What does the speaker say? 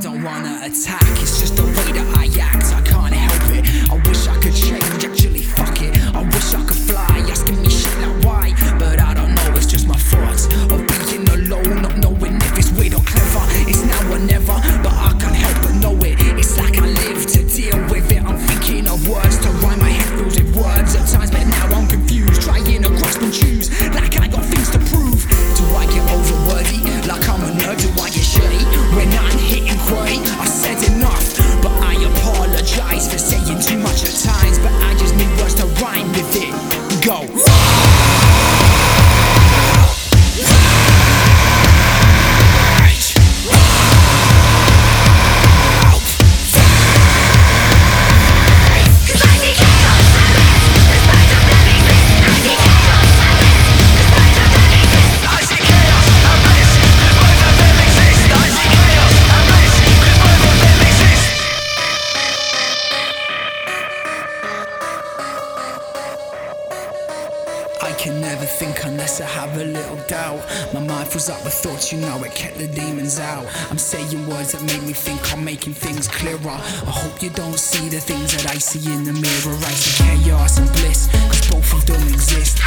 Don't wanna attack, it's just the way that I act. Can never think unless I have a little doubt. My mind fills up with thoughts, you know it kept the demons out. I'm saying words that make me think I'm making things clearer. I hope you don't see the things that I see in the mirror. I see chaos and bliss, cause both of them exist.